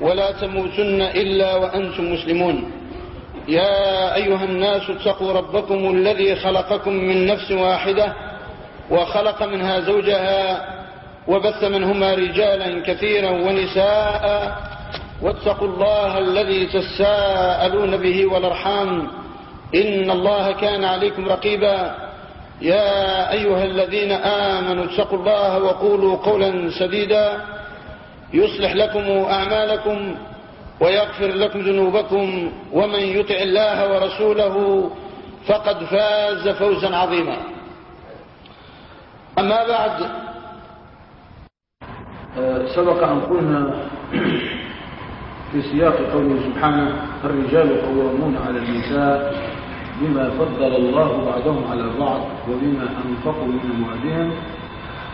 ولا تموتن إلا وأنتم مسلمون. يا أيها الناس اتقوا ربكم الذي خلقكم من نفس واحدة وخلق منها زوجها وبث منهما رجالا كثيرا ونساء واتقوا الله الذي تساءلون به والأرحام. إن الله كان عليكم رقيبا. يا أيها الذين آمنوا اتقوا الله وقولوا قولا سديدا. يصلح لكم أعمالكم ويغفر لكم ذنوبكم ومن يطع الله ورسوله فقد فاز فوزا عظيما. أما بعد سبق أن قلنا في سياق قوله سبحانه الرجال قوامون على النساء بما فضل الله بعضهم على بعض وبما أنفقوا من أموالهم.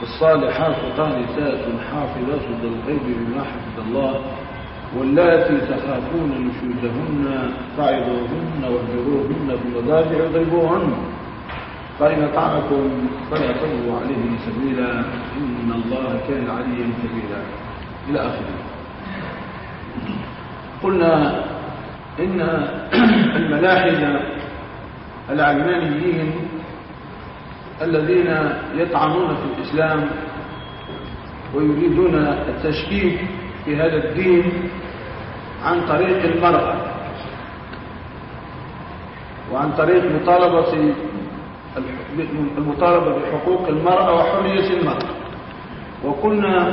الصالحات قانتات حافظات للغيب بما حفظ الله واللاتي تخافون نشوزهن فعظوهن واهجروهن في المضاجع واضربوهن فإن أطعنكم فلا تبغوا عليه سبيلا إن الله كان عليا كبيرا. إلى آخره. قلنا إن الملاحدة العلمانيين الذين يطعنون في الإسلام ويريدون التشكيك في هذا الدين عن طريق المرأة وعن طريق مطالبة المطالبة بحقوق المرأة وحرية المرأة. وقلنا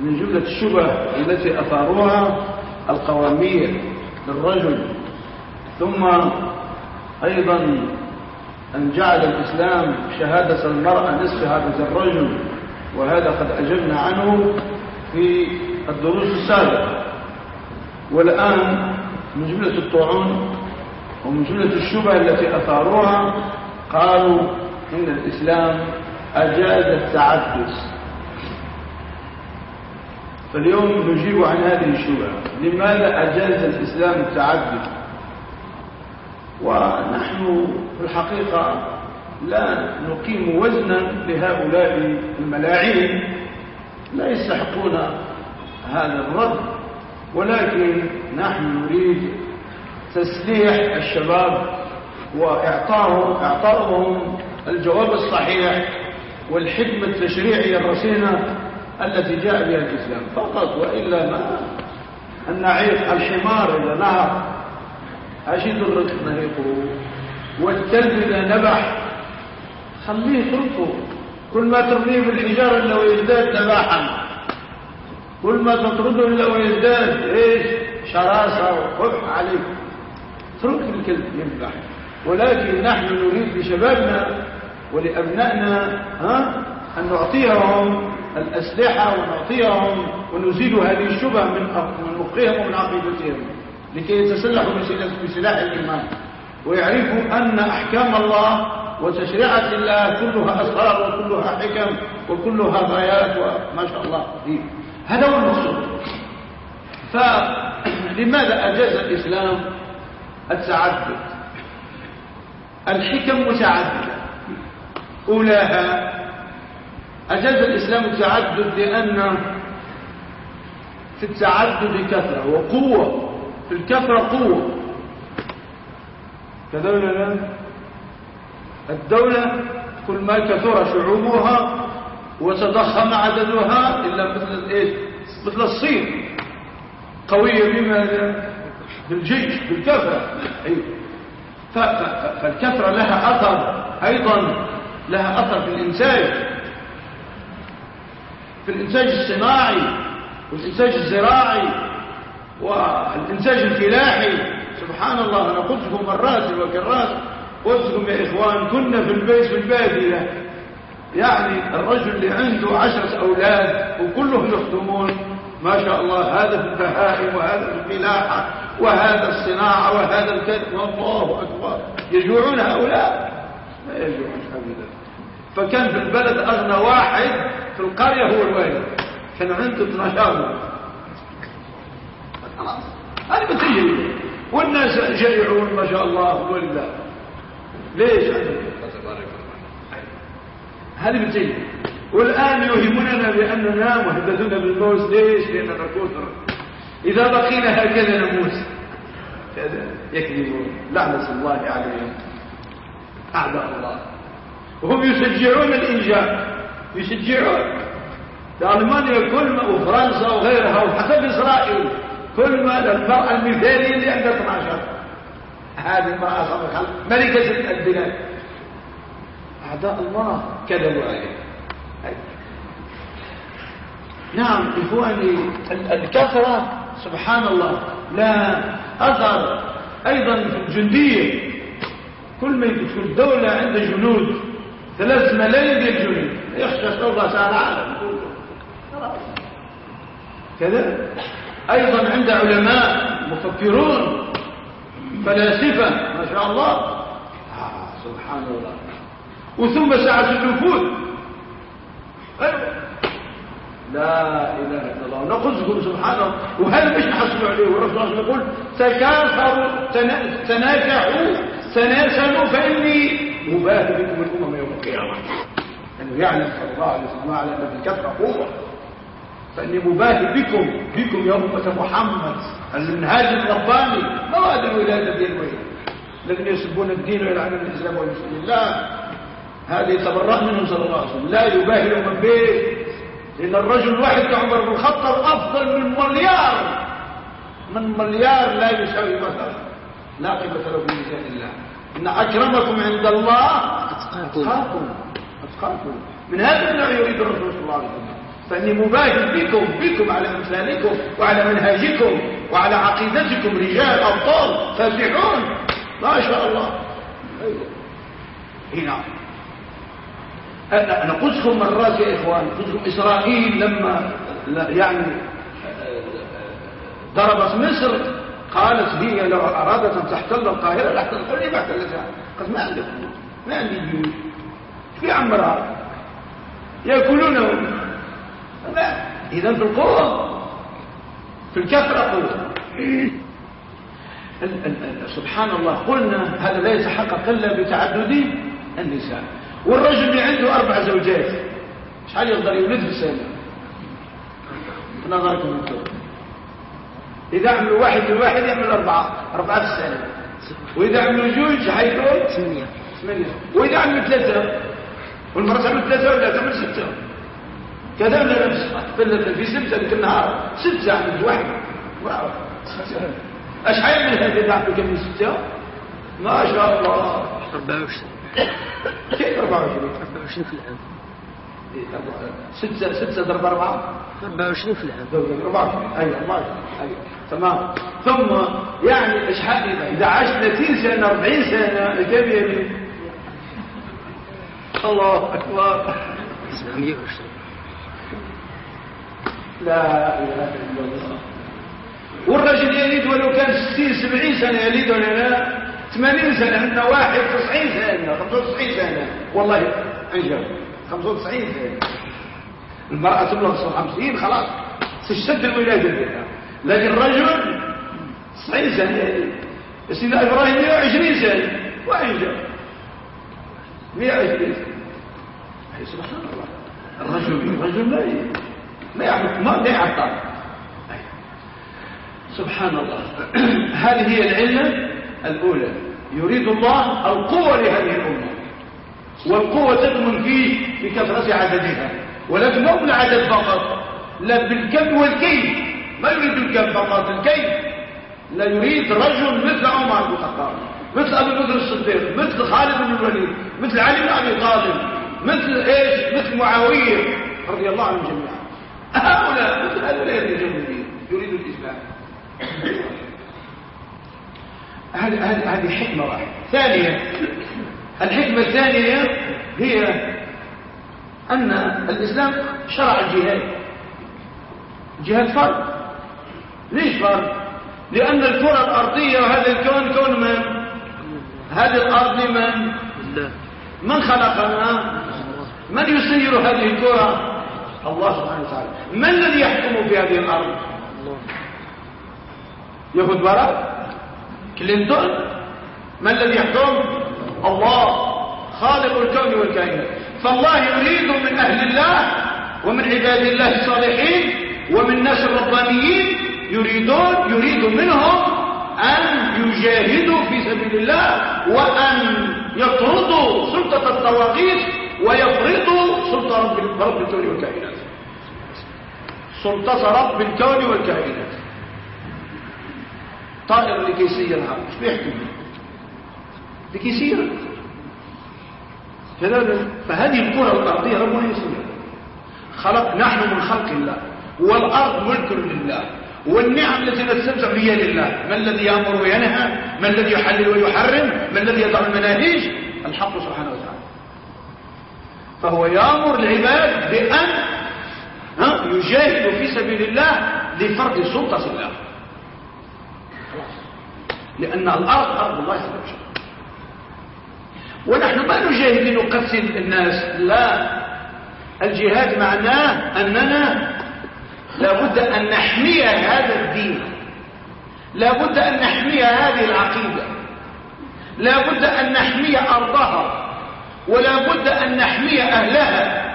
من جملة الشبه التي أثاروها القوامية للرجل ثم أيضا أن جعل الإسلام شهادة المرأة نصف هذا الرجل وهذا قد أجبنا عنه في الدروس السابقة. والآن من جملة الطعون ومن جملة الشبه التي أثاروها قالوا إن الإسلام أجاز التعدد فاليوم نجيب عن هذه الشبهة. لماذا أجاز الإسلام التعدد ونحن في الحقيقة لا نقيم وزنا لهؤلاء الملاعين لا يستحقون هذا الرد ولكن نحن نريد تسليح الشباب وإعطاهم إعطائهم الجواب الصحيح والحكمة التشريعية الرصينة التي جاء بها الإسلام. فقط وإلا ما؟ النعيق الحمار إذا نهر أشد الرزق نهيقه والكلب إذا نبح. خليه اتركه كل ما ترميه بالحجارة إلا ويزداد نباحا. كل ما تطرده إلا ويزداد إيش؟ شراسة وقبح عليك. اترك الكلب ينبح ولكن نحن نريد لشبابنا ولأبنائنا ها أن نعطيهم الأسلحة ونعطيهم ونزيل هذه الشبه من من مخهم ومن عقيدتهم. لكي يتسلحوا بسلاح الإيمان ويعرفوا أن أحكام الله وتشريعات الله كلها أسرار وكلها حكم وكلها غايات وما شاء الله فيه هذا هو المقصود. فلماذا أجاز الإسلام التعدد؟ الحكم متعددة. أولاها أجاز الإسلام التعدد لأن في التعدد كثرة وقوة. الكثرة قوة. كدولة لا. الدولة كل ما كثر شعوبها وتضخم عددها إلا مثل إيش مثل الصين. قوية بماذا بالجيش بالكثرة فالكثرة لها أثر أيضا لها أثر في الإنتاج. في الإنتاج الصناعي والإنتاج الزراعي. والإنتاج الفلاحي سبحان الله أنا قلت لكم مرات وكرات قلت لكم يا إخوان كنا في البيت في البادية. يعني الرجل اللي عنده عشرة أولاد وكلهم يخدمون ما شاء الله هذا في البهائم وهذا في الفلاحة وهذا الصناعة وهذا الكذب. الله أكبر. يجوعون هؤلاء؟ لا يجوعون أبدا. فكان في البلد أغنى واحد في القرية هو الوالد. كان عنده 12 هذه بتجري والناس جائعون ما شاء الله ولله ليش؟ هذه بتجري والآن يوهموننا بأننا مهددون بالموت ليش؟ لأننا كثر إذا بقينا هكذا نموت. يكذبون لعنة الله عليهم. أعداء الله. وهم يشجعون الإنجاب يشجعون. في ألمانيا كل وفرنسا وغيرها وحتى إسرائيل. كل ما المرأة المثالية اللي عندها 12 هذه المرأة صبحا ملكة البلاد. أعداء الله كذبوا عليه نعم إخواني الكثرة سبحان الله لا أثر أيضا في الجندية. كل ما في الدولة عند جنود ثلاث ملايين الجنود. يخشى الله تعالى عالم كذا؟ أيضا عند علماء مفكرون فلاسفة ما شاء الله. آه سبحان الله. وثم سعة النفوذ. لا إله إلا الله. نقصكم سبحان الله. وهل مش نحصلوا عليه؟ والرسول يقول تكاثروا تناجحوا تناسلوا فإني مباهي بكم الأمم يوم القيامة. أنه يعلم صلى الله عليه وسلم على أن الكثرة قوة فإني مباهي بكم بكم يا أمة محمد المنهاج الرباني مواد الولادة بين وين الذين يسبون الدين ويلعنون الإسلام والمسلمين. لا هذه تبرأ منهم صلى الله عليه وسلم. لا يباهي من بيت لأن الرجل الواحد كعمر بن الخطاب أفضل من مليار من مليار لا يساوي مثلا. لا قيمة له في ميزان الله. إن أكرمكم عند الله أتقاكم. أتقاكم. من هذا النوع يريد الرسول صلى الله عليه وسلم. فإني مباهي بكم بكم على امثالكم وعلى منهجكم وعلى عقيدتكم رجال أبطال فاسحون. ما شاء الله. هنا أنا قلتكم مرات يا إخوان قلتكم إسرائيل لما يعني ضربت مصر قالت هي لو أرادت أن تحتل القاهرة لاحتل لي ما احتلتها قالت ما عندي ما عندي جيوش. في عمرها. ياكلونهم إذا في القوة في الكثرة قوة سبحان الله قلنا هذا لا يتحقق إلا بتعدد النساء. والرجل اللي عنده أربع زوجات شحال يقدر يولد في السنة نظركم أنتم إذا عملوا واحد لواحد يعمل أربعة أربعة في السنة. وإذا عملوا جوج حيكون ثمانية. وإذا عملوا ثلاثة والمرأة تعمل ثلاثة ولا تعمل ستة؟ نفس في ستة في النهار. ست ساعات واحد أشحال من هذه تعمل كم ستة؟ ما شاء الله. 24 كيف 24 24 في العام ستة ستة ضرب أربعة؟ 24 في العام 24 أيوة 24 أيوة تمام. ثم يعني اشحال إذا عاش 30 سنة 40 سنة كم يبي الله أكبر. 720 لا إله إلا الله. والرجل يليد ولو كان 60 70 سنة يليد ولا لا 80 سنة عندنا واحد 90 سنة 95 سنة. والله أنجب 95 سنة. المرأة تبلغ 50 خلاص. تشتد الولادة بها. لكن الرجل 90 سنة سيدنا إبراهيم 120 سنة. وأنجب 120 سنة. سبحان الله. الرجل الرجل لا ما يعرف ما يعطل سبحان الله. هذه هي العلة الأولى. يريد الله القوة لهذه الأمة. والقوة تكمن في بكثرة عددها. ولكن مو بالعدد فقط لا بالكم والكيف. ما يريد الكم فقط الكيف. لا يريد رجل مثل عمر بن الخطاب مثل أبي بكر الصديق مثل خالد بن الوليد مثل علي بن أبي طالب مثل إيش؟ مثل معاوية رضي الله عنهم جميعا. هؤلاء هؤلاء الرجال يريد الاسلام هذه حكمه واحدة ثانيا الحكمة الثانية هي أن الإسلام شرع الجهاد جهاد فرض ليش فرض لأن الكرة الأرضية وهذا الكون كون من هذه الأرض من من خلقنا من يسير هذه الكرة الله سبحانه وتعالى. من الذي يحكم في هذه الله يهود برا كلينتون. ما الذي يحكم؟ الله خالق الكون والكائنات. فالله يريد من أهل الله ومن عباد الله الصالحين ومن الناس الربانيين يريدون يريد منهم أن يجاهدوا في سبيل الله وأن يطردوا سلطة الطواغيت ويفرضوا سلطة رب رب الكون والكائنات. سلطة رب الكون والكائنات. طائر اللي كيسير الهواء إيش بيحكم كذلك فهذه الكرة الأرضية ربنا يسير خلق نحن من خلق الله. والأرض ملك لله. والنعم التي نستمتع بها لله. ما الذي يأمر وينهى؟ ما الذي يحلل ويحرم؟ ما الذي يضع المناهج؟ الحق سبحانه فهو يأمر العباد بأن يجاهدوا في سبيل الله لفرض سلطة الله لأن الأرض أرض الله عز وجل. ونحن ما نجاهد لنقتل الناس لا. الجهاد معناه أننا لابد أن نحمي هذا الدين. لابد أن نحمي هذه العقيدة. لابد أن نحمي أرضها. ولابد أن نحمي أهلها.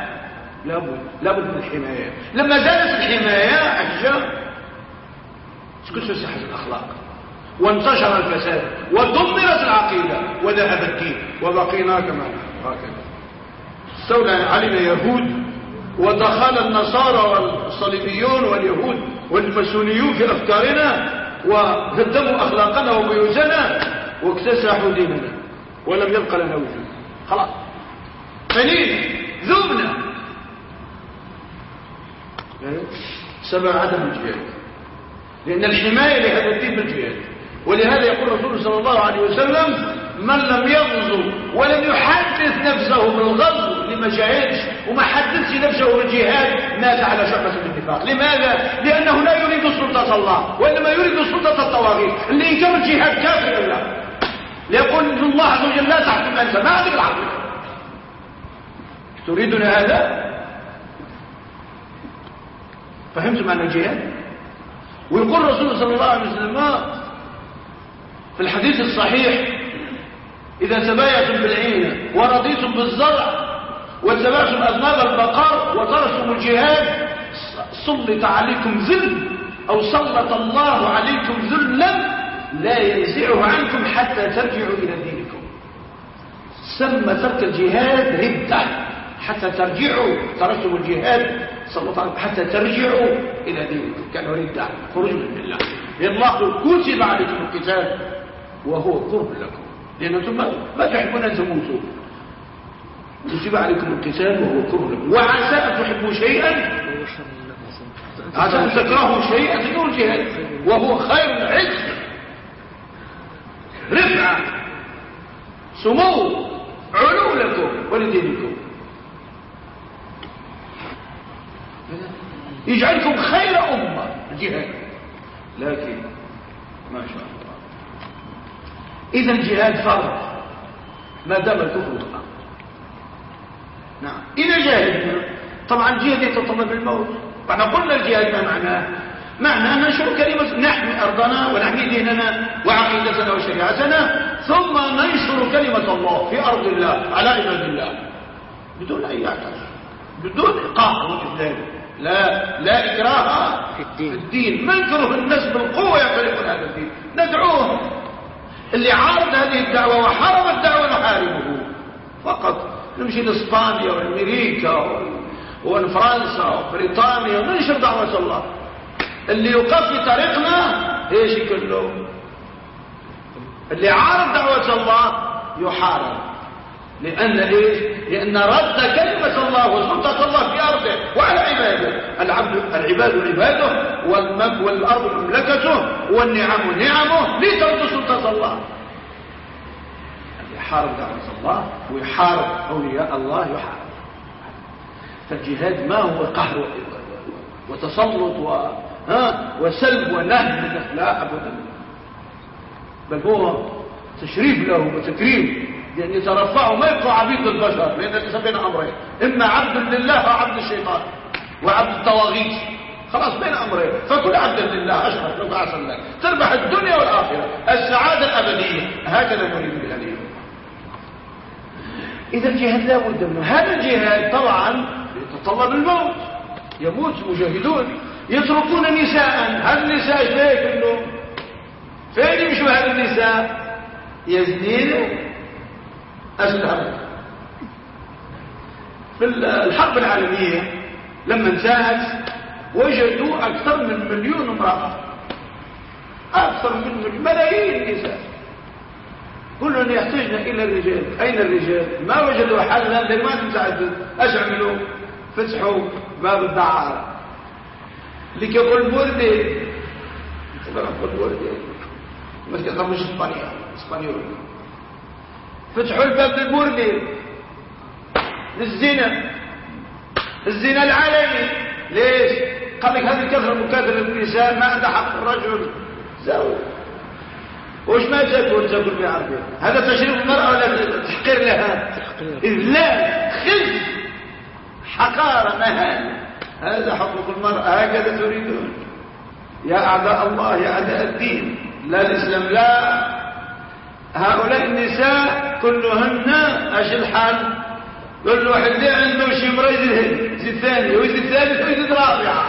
لابد لابد من الحماية لما زالت الحماية أشجار سكت صحة الأخلاق؟ وانتشر الفساد ودمرت العقيدة وذهب الدين وبقينا كما هكذا. استولى علينا يهود ودخل النصارى والصليبيون واليهود والماسونيون في أفكارنا وهدموا أخلاقنا وبيوتنا واكتسحوا ديننا ولم يبق لنا وجود. خلاص. فنين ذبنا سبب عدم الجهاد. لأن الحماية لهذا الدين بالجهاد. ولهذا يقول الرسول صلى الله عليه وسلم من لم يغزو ولم يحدث نفسه بالغزو لما جاهدش وما حدثش نفسه بالجهاد مات على شعبة النفاق لماذا؟ لأنه لا يريد سلطة الله وإنما يريد سلطة الطواغيت. اللي ينكر الجهاد كافر الله ليقول إن الله عز وجل لا تحكم أنت ما عندك العقل تريدنا هذا؟ فهمت معنى الجهاد؟ ويقول الرسول صلى الله عليه وسلم في الحديث الصحيح إذا تبايعتم بالعين ورضيتم بالزرع واتبعتم أذناب البقر وتركتم الجهاد سلط عليكم ذل أو سلط الله عليكم ذلا لا ينزعه عنكم حتى ترجعوا إلى دينكم. سمى ترك الجهاد ردة. حتى ترجعوا تركتم الجهاد سلط عليكم حتى ترجعوا إلى دينكم. كانوا ردة. خروج من الله. الله كتب عليكم القتال وهو كره لكم. لأنكم ما, تحبون أن تموتوا. كتب عليكم القتال وهو كره لكم. وعسى أن تحبوا شيئا. الله عسى أن تكرهوا شيئا تكرهوا الجهاد. وهو خير العز رفعة سمو علو لكم ولدينكم. يجعلكم خير أمة. الجهاد لكن ما شاء الله. إذا الجهاد فرض. ما دام الكفر نعم. إذا جاهدنا طبعا الجهاد يتطلب الموت فاحنا قلنا الجهاد ما معناه. معنى أن ننشر كلمة نحمي أرضنا ونحمي ديننا وعقيدتنا وشريعتنا ثم ننشر كلمة الله في أرض الله على عباد الله. بدون أي اعتراض بدون قهر وإذلال لا لا إكراه في الدين. في الدين. ما نكره الناس بالقوة يقربون هذا الدين. ندعوهم. اللي عارض هذه الدعوة وحرم الدعوة نحاربه. فقط نمشي لإسبانيا وأمريكا وفرنسا وبريطانيا وننشر دعوة الله. اللي يوقف في طريقنا إيش يكون اللي عارض دعوة الله يحارب. لأن إيش؟ لأن رد كلمة الله وسلطة الله في أرضه وعلى عباده. العبد العباد عباده والمك والأرض مملكته والنعم نعمه لترد سلطة الله. اللي يحارب دعوة الله ويحارب أولياء الله يحارب. فالجهاد ما هو قهر وتسلط و... ها وسلب ونهب. لا ابدا. بل هو تشريف له وتكريم لأن يترفعوا ما يبقوا عبيد للبشر لأن الإنسان بين أمرين إما عبد لله أو عبد الشيطان وعبد الطواغيت خلاص بين أمرين. فكل عبد لله أشرف لك أحسن لك تربح الدنيا والآخرة. السعادة الأبدية. هكذا نريد بها اليوم إذا الجهاد لا بد منه. هذا الجهاد طبعا يتطلب الموت. يموت مجاهدون. يتركون نساء. هذا النساء كلهم؟ فين يمشوا هذا النساء؟ يزنين أسلم في الحرب العالمية لما انتهت وجدوا أكثر من مليون امرأة. أكثر من ملايين نساء كلهم يحتاجنا إلى الرجال. أين الرجال؟ ما وجدوا حلا. لما تتعدد أش عملوا فتحوا باب الدعارة. لكي يقول بوردي بوردي ما تقدمش اسبانيا اسبانيول فتحوا الباب للبوردي للزنا الزنا العالمي ليش قال لك هذه كثرة مكاثرة النساء ما عندها حق الرجل زوج وش ما تقول تقول بعربي هذا تشريف المرأة ولا تحقير لها إذلال خز حقارة مهانة هذا حقوق المرأة هكذا تريدون. يا أعداء الله يا أعداء الدين لا الإسلام لا. هؤلاء النساء كلهن إيش الحال كل واحد عنده شي مريض يزيد الثاني ويزيد الثالث ويزيد الرابعه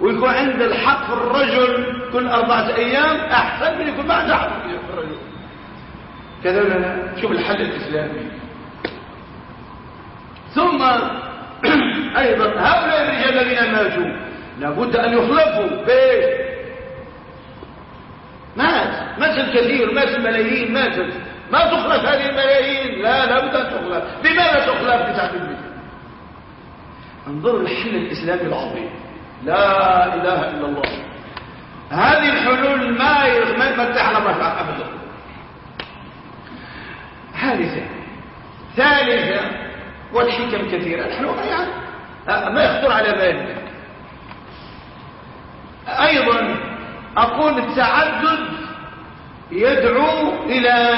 ويكون عند الحق في الرجل كل أربعة أيام أحسن من يكون ما عنده حق في الرجل. كذا شوف الحل الإسلامي. ثم أيضا هؤلاء الرجال الذين ماتوا لابد أن يخلفوا. بيش مات. مات الكثير مات الملايين ماتت ما تخلف هذه الملايين. لا لابد أن تخلف. بماذا تخلف؟ بتعبير الله انظروا الحل الإسلامي العظيم. لا إله إلا الله. هذه الحلول ما ما تحلم أبدا. ثالثا ثالثا والحكم كثيرة نحن يعني ما يخطر على بالك أيضا أقول التعدد يدعو إلى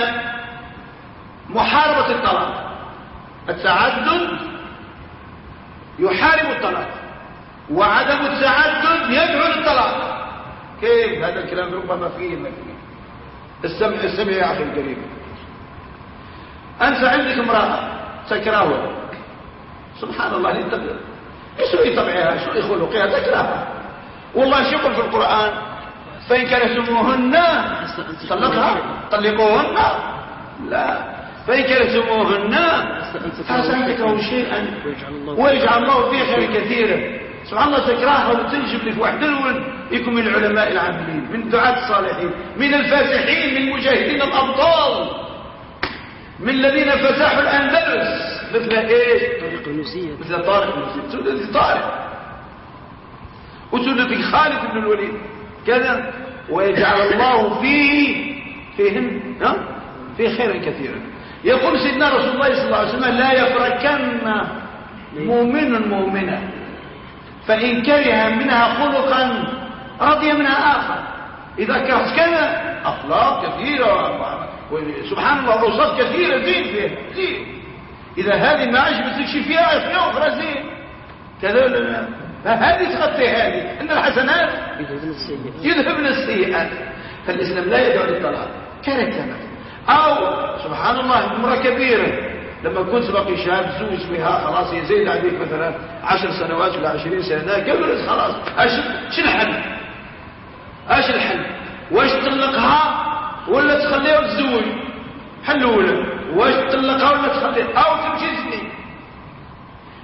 محاربة الطلاق. التعدد يحارب الطلاق. وعدم التعدد يدعو للطلاق. كيف هذا الكلام؟ ربما فيه ما فيه. السمع السمع يا أخي الكريم. أنت عندك امرأة تكرهها سبحان الله للتقدير إيش طبعها شو خلقها تكرهها والله شكر في القرآن؟ فإن كرهتموهن طلقها؟ طلقوهن؟ لا. فإن كرهتموهن فعسى أن تكرهوا شيئا ويجعل الله فيه خير كثيرا سبحان الله تكرهها وتنجب لك. واحد يكون من العلماء العاملين من الدعاة الصالحين من الفاتحين من المجاهدين الأبطال من الذين فتحوا الأندلس. مثل إيش؟ مثل طارق مثل طارق؟ وسنة خالد بن الوليد؟ كذا. ويجعل الله فيه فيهم ها؟ في خيرا كثيرا يقول سيدنا رسول الله صلى الله عليه وسلم لا يفركن مؤمن مؤمنا فإن كره منها خلقا رضي منها آخر. إذا كرهت كذا أخلاق كثيرة. سبحان الله أوصاف كثيرة زين فيها زين. إذا هذه ما عجبتك شي فيها في أخرى زين كذا فهذه تغطي هذه. ان الحسنات. يذهبن السيئات. فالإسلام لا يدعو للطلاق كركبة. أو سبحان الله امراه كبيرة. لما كنت باقي شاب زوج بها خلاص يزيد عليك مثلا عشر سنوات ولا عشرين سنة. كبرت خلاص. اش شو الحل؟ أش الحل؟ واش تطلقها ولا تخليها تزوج حل اولى واش تطلقها ولا تخليها أو تمشي تزني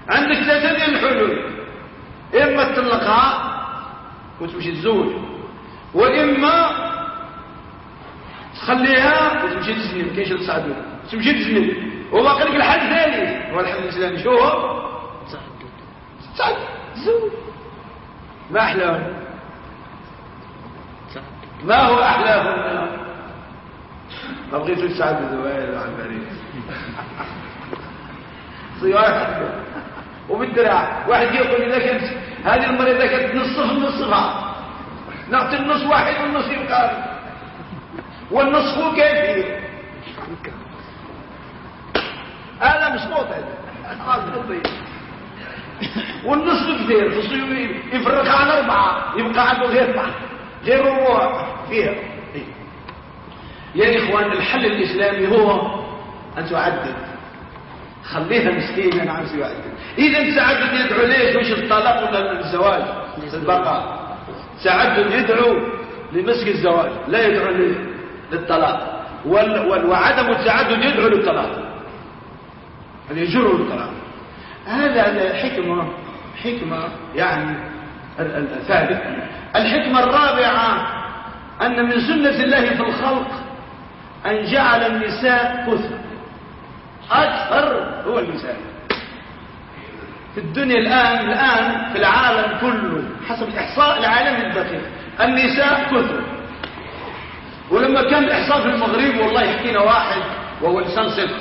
عندك ثلاثة ديال الحلول. إما تطلقها وتمشي تزوج. وإما تخليها وتمشي تزني ما كاينش تصعدوا تمشي تزني وباقي لك الحل ثاني هو الحل الثاني شو هو تعدد تزوج. ما أحلاهم؟ ما هو أحلاهم؟ ما بغيتوا تساعدوا يا عمالين صياح وبالدراع. واحد يقول لي لك هذه المريضة كانت نصف نصفها. نعطي النص واحد والنص يبقى. والنصف هو كيفي هذا مش هذا. والنصف كثير. يفرق على أربعة. يبقى عنده غير غير ربوع فيها. يا إخوان الحل الإسلامي هو أن تعدد. خليها مسكين أنا عايز يعدد إذا تعدد يدعو ليش؟ مش الطلاق ولا الزواج البقاء. تعدد يدعو لمسك الزواج لا يدعو للطلاق. وعدم التعدد يدعو للطلاق. هذا يجر للطلاق هذا حكمة حكمة يعني الثالث الحكمة الرابعة أن من سنة الله في الخلق أن جعل النساء كثر. أكثر هو النساء. في الدنيا الآن الآن في العالم كله حسب الإحصاء العالمي الدقيق النساء كثر. ولما كان الإحصاء في المغرب والله يحكينا واحد وهو إنسان صدق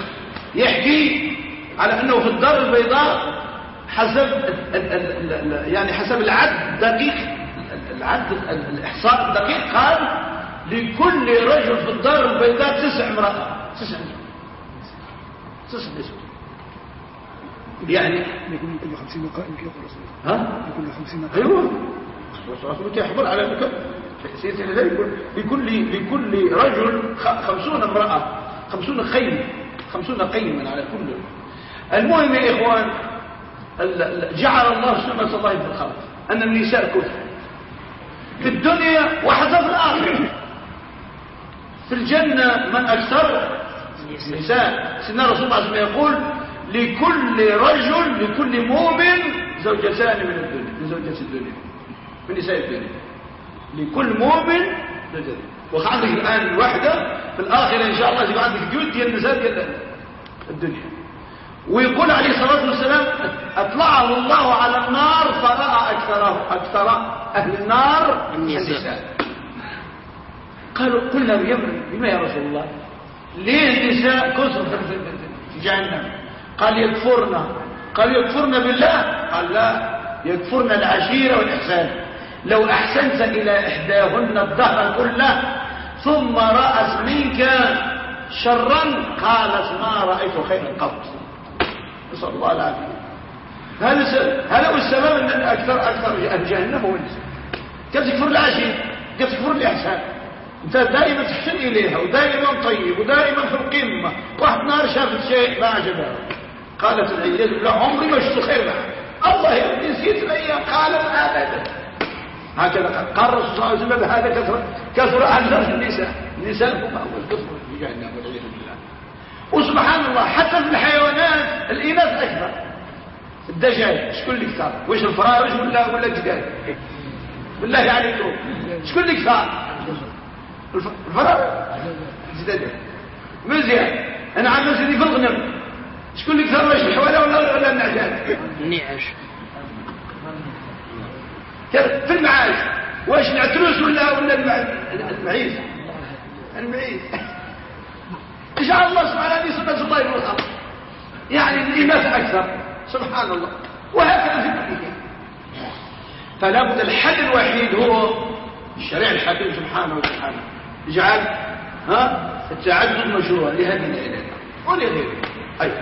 يحكي على أنه في الدار البيضاء حسب يعني حسب العد الدقيق العد الإحصاء الدقيق قال لكل رجل في الدار البيضاء تسع امرأة. تسع تسع نسوة. يعني يكون كل خمسين قائم كيف رسول ها؟ يكون خمسين قائم أيوه. رسول يحضر على ذلك. لكل لكل رجل خمسون امرأة. خمسون خيم خمسون قيما على كل. المهم يا إخوان جعل الله سنة الله في الخلق. أن النساء كفر. في الدنيا وحتى في الآخرة. في الجنة من أكثر نساء سيدنا رسول الله صلى الله عليه وسلم يقول لكل رجل لكل مؤمن زوجتان من الدنيا من زوجات الدنيا من نساء الدنيا. لكل مؤمن زوجتان وعندك الآن الوحدة في الآخرة إن شاء الله يبقى عندك جود ديال النساء ديال الدنيا. ويقول عليه الصلاة والسلام أطلعه الله على النار فرأى أكثر أكثر أهل النار النساء. قالوا قلنا لما يا رسول الله؟ ليه النساء كثر في جهنم؟ قال يكفرنا قال يكفرنا بالله؟ قال لا. يكفرنا العشيرة والإحسان. لو أحسنت إلى إحداهن الدهر كله ثم رأت منك شرا قالت ما رأيت خيرا قط. نسأل الله العافية. هذا هذا هو السبب أن أكثر أكثر أهل جهنم هو النساء. قد تكفر العشير تكفر الإحسان؟ انت دائما تحسن إليها ودائما طيب ودائما في القمة. واحد نهار شافت شيء ما عجبها قالت العياذ بالله عمري ما شفت خير الله نسيت الأيام. قالت أبدا. هكذا الرسول صلى الله عليه وسلم هذا كثر كثر أكثر النساء. النساء هم أول كثر في جهنم والعياذ بالله. وسبحان الله حتى في الحيوانات الإناث أكثر الدجاج شكون اللي كثر واش الفرارج ولا ولا الدجاج بالله عليكم. شكون اللي كثر الفرار زداد مزيان. أنا عم نزيد في الغنم شكون اللي كثر واش الحواله ولا ولا النعجات النعاش في المعاش. واش العتروس ولا ولا المعيز المعيز اجعل الله سبحانه سنه الله الخلق يعني الاناث أكثر. سبحان الله. وهكذا في كل شيء. فلا بد الحل الوحيد هو الشريعه الحكيم سبحانه وتعالى. اجعل ها؟ التعدد مشروع لهذه العلاج ولغيره أيضا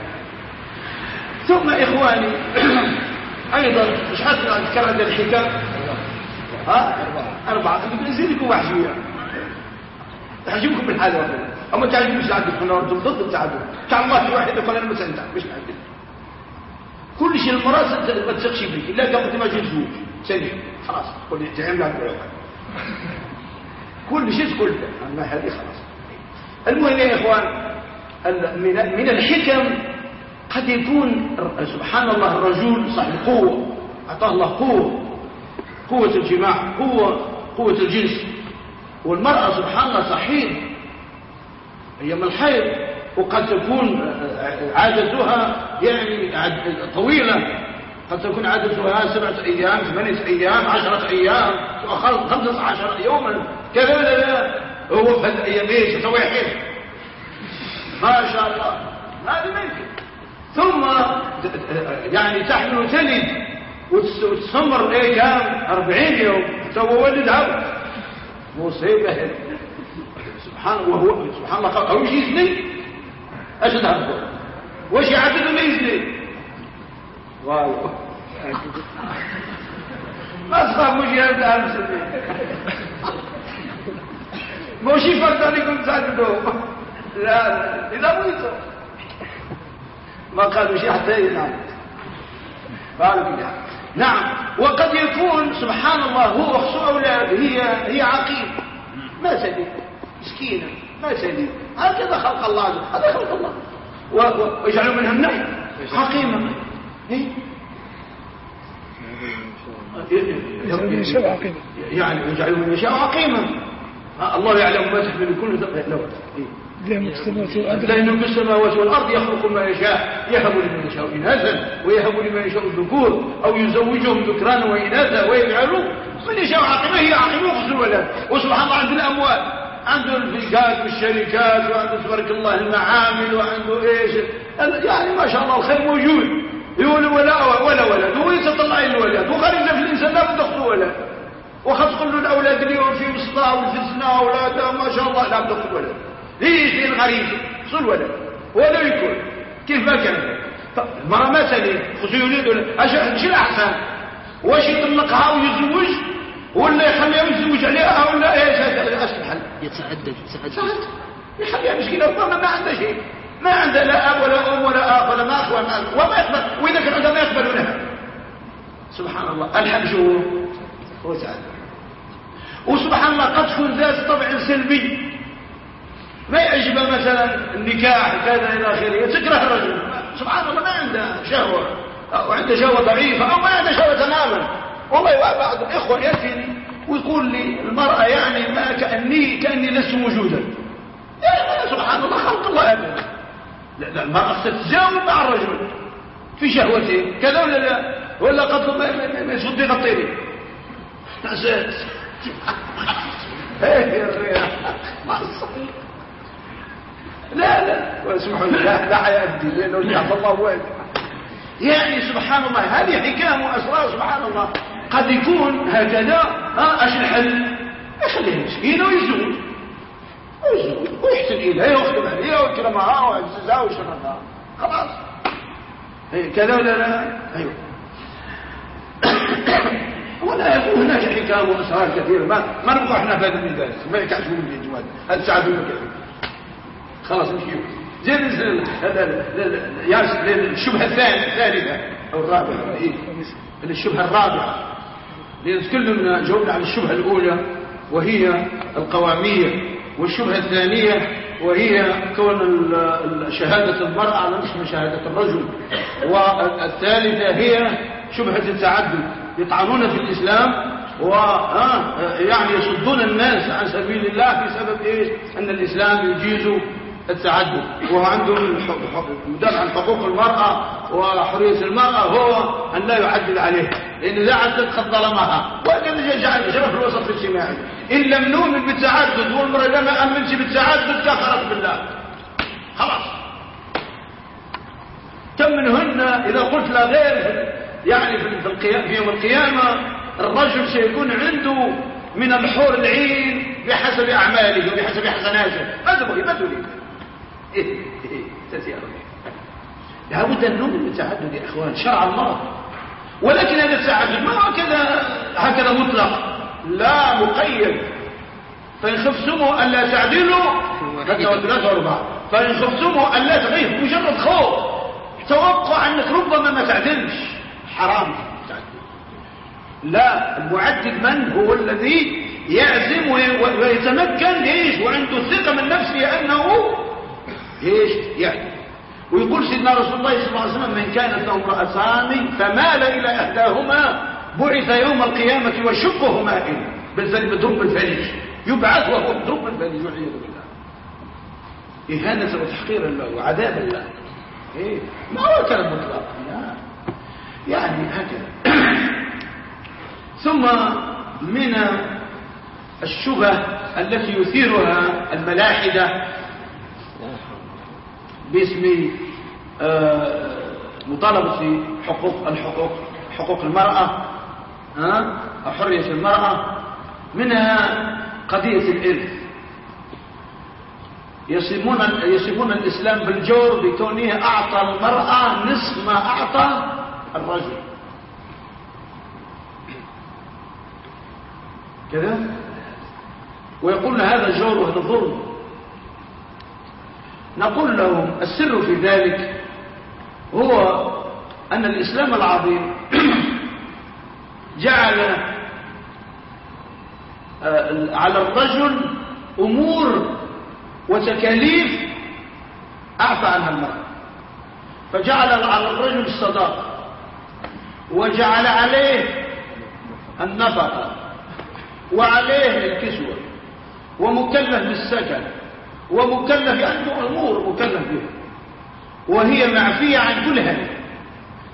ثم إخواني أيضا مش حتى اذكر عند الحكم؟ ها؟ أربعة. نزيدكم واحد شوية تعجبكم بالحاله واحدة أما تعجبكم تعدد كنا ضد التعدد. تعال الله واحد يقول أنا مثلا مش تعدد كل شيء المراه ما تثقش بك إلا قبل ما تجي تزوج ثاني خلاص. قول تعمل على كل شيء تقول اما هذه خلاص. المهم يا إخوان من الحكم قد يكون سبحان الله الرجل صاحب قوة. أعطاه الله قوة. قوة الجماع قوه قوة الجنس. والمرأة سبحان الله صحيح. هي من الحيض وقد تكون عادتها يعني طويلة. قد تكون عادتها سبعة أيام ثمانية أيام عشرة أيام خمسة عشر يوما. كذا لا هو في الأيام إيش يسوي ما شاء الله. هذا ما يمكن ثم يعني تحمل تلد وتسمر كام 40 يوم. تو ولد عبد مصيبة. سبحان وهو سبحان الله قوي شي يزني؟ اش تهبط واش يعدل ولا يزني؟ والله. ما تخاف مش يرجع مسلمين مش يفرض عليكم تعدلوا لا اذا بغيتوا ما قالوا شيء حتى ينام نعم وقد يكون سبحان الله هو خصو أولاد هي هي عقيم ما سليم مسكينة ما سليم هكذا خلق الله هذا خلق الله ويجعلوا منها النحل عقيمة إيه؟ يعني يجعلوا من يشاء عقيما الله يعلم ما تحمل كل ذنب. لأنه في السماوات والأرض. يخلق ما يشاء يهب لمن يشاء إناثا ويهب لمن يشاء الذكور أو يزوجهم ذكرانا وإناثا ويجعلوا من يشاء عقيمة هي عقيمة خصوص الولد. وسبحان الله عنده الأموال عنده الفيكات والشركات وعنده تبارك الله المعامل وعنده إيش. يعني ما شاء الله الخير موجود. يقول ولا ولا ولد هو يتطلع إلى الولد وخارج في الانسان لا بد ولد. وخذ كل الأولاد اليوم في مصطاه وفي الزنا اولادها ما شاء الله لا بد ولد. ليش الغريب شو الولد؟ ولا يكون. كيف ما كان؟ المرأة ما سليم خصو يولد ولا اش الأحسن؟ واش يطلقها ويزوج ولا يخليها يتزوج عليها ولا إيش؟ إيش الحل يتعدد يتعدد. يخليها مسكينة ربما ما عندها شيء. ما عندها لا أب ولا أم ولا أخ ولا ما اخوان وما يقبل. وإذا كان عندها ما يقبلونها سبحان الله. الحل شو؟ هو تعالى وسبحان الله قد تكون ذات طبع سلبي. ما يعجبها مثلا النكاح كذا إلى آخره. تكره الرجل. سبحان الله ما عنده شهوة. أو عنده شهوة ضعيفة أو ما عنده شهوة تماما. والله بعض الإخوة ياتيني ويقول لي المرأة يعني ما كاني كأني لست موجودا. يعني سبحان الله خلق الله ابدا لا, لا المراه تتجاوب مع الرجل في شهوته. كذا ولا لا؟ ولا قد ما الطيري إيه الرياح لا لا واسمحوا لي لا لا حيأدي. لأنه جعف الله وين يعني سبحان الله هذه حكام وأسرار سبحان الله. قد يكون هكذا ها إيش الحل يخليه مسكينه ويزول ويزول. ويحسن إليها ويخدم عليها ويكرمها ويعززها ويشرفها خلاص. كذا ولا لا؟ أيوه. ولا يكون هناك حكام وأسرار كثيرة. ما ما نبقى إحنا في هذا الميدان ما يكعشون الجواد هذا ساعدونا كثير خلاص نمشي زين الشبهة الثالثة أو الرابعة. إيه؟ الشبهة الرابعة. لنتكلم جاوبنا عن الشبهة الأولى وهي القوامية. والشبهة الثانية وهي كون شهادة المرأة على نصف شهادة الرجل. والثالثة هي شبهة التعدد. يطعنون في الإسلام ويعني يصدون الناس عن سبيل الله بسبب إيش؟ أن الإسلام يجيز التعدد. وهو عندهم مدافع عن حقوق المرأة وحرية المرأة هو أن لا يعدل عليها. لأن إذا عدت قد ظلمها. وأن جعل شرف الوسط الاجتماعي. إن لم نؤمن بالتعدد والمرأة لما أمنت بالتعدد كفرت بالله. خلاص. كم منهن إذا قلت لا غير يعني في, يوم القيامة الرجل سيكون عنده من الحور العين بحسب أعماله وبحسب حسناته. ماذا بغي ما تريد إيه إيه لابد أن نؤمن بالتعدد يا إخوان شرع الله. ولكن هذا التعدد ما هكذا هكذا مطلق. لا مقيد. فإن خفتموا ألا تعدلوا حتى فإن خفتموا ألا تغير مجرد خوف توقع أنك ربما ما تعدلش. حرام. لا المعدل من هو الذي يعزم ويتمكن إيش وعنده الثقة من نفسه أنه إيش يعني. ويقول سيدنا رسول الله صلى الله عليه وسلم من كانت له امرأتان فمال إلى إحداهما بعث يوم القيامة وشقهما إليه بالذات بدرب الفليج يبعث وهو بدرب الفليج والعياذ بالله. إهانة وتحقير الله وعذاب الله. إيه؟ ما هو كلام مطلق؟ يعني هكذا. ثم من الشبه التي يثيرها الملاحدة باسم آه، مطالبة حقوق الحقوق حقوق المرأة. ها؟ حرية المرأة منها قضية الإرث. يصفون يصفون الإسلام بالجور بكونه أعطى المرأة نصف ما أعطى الرجل. كذا؟ ويقول هذا جور وهذا ظلم. نقول لهم السر في ذلك هو أن الإسلام العظيم جعل آه، على الرجل أمور وتكاليف أعفى عنها المرأة. فجعل على الرجل الصداقة وجعل عليه النفقة وعليه الكسوة ومكلف بالسكن ومكلف عنده أمور مكلف بها وهي معفية عن كل هذا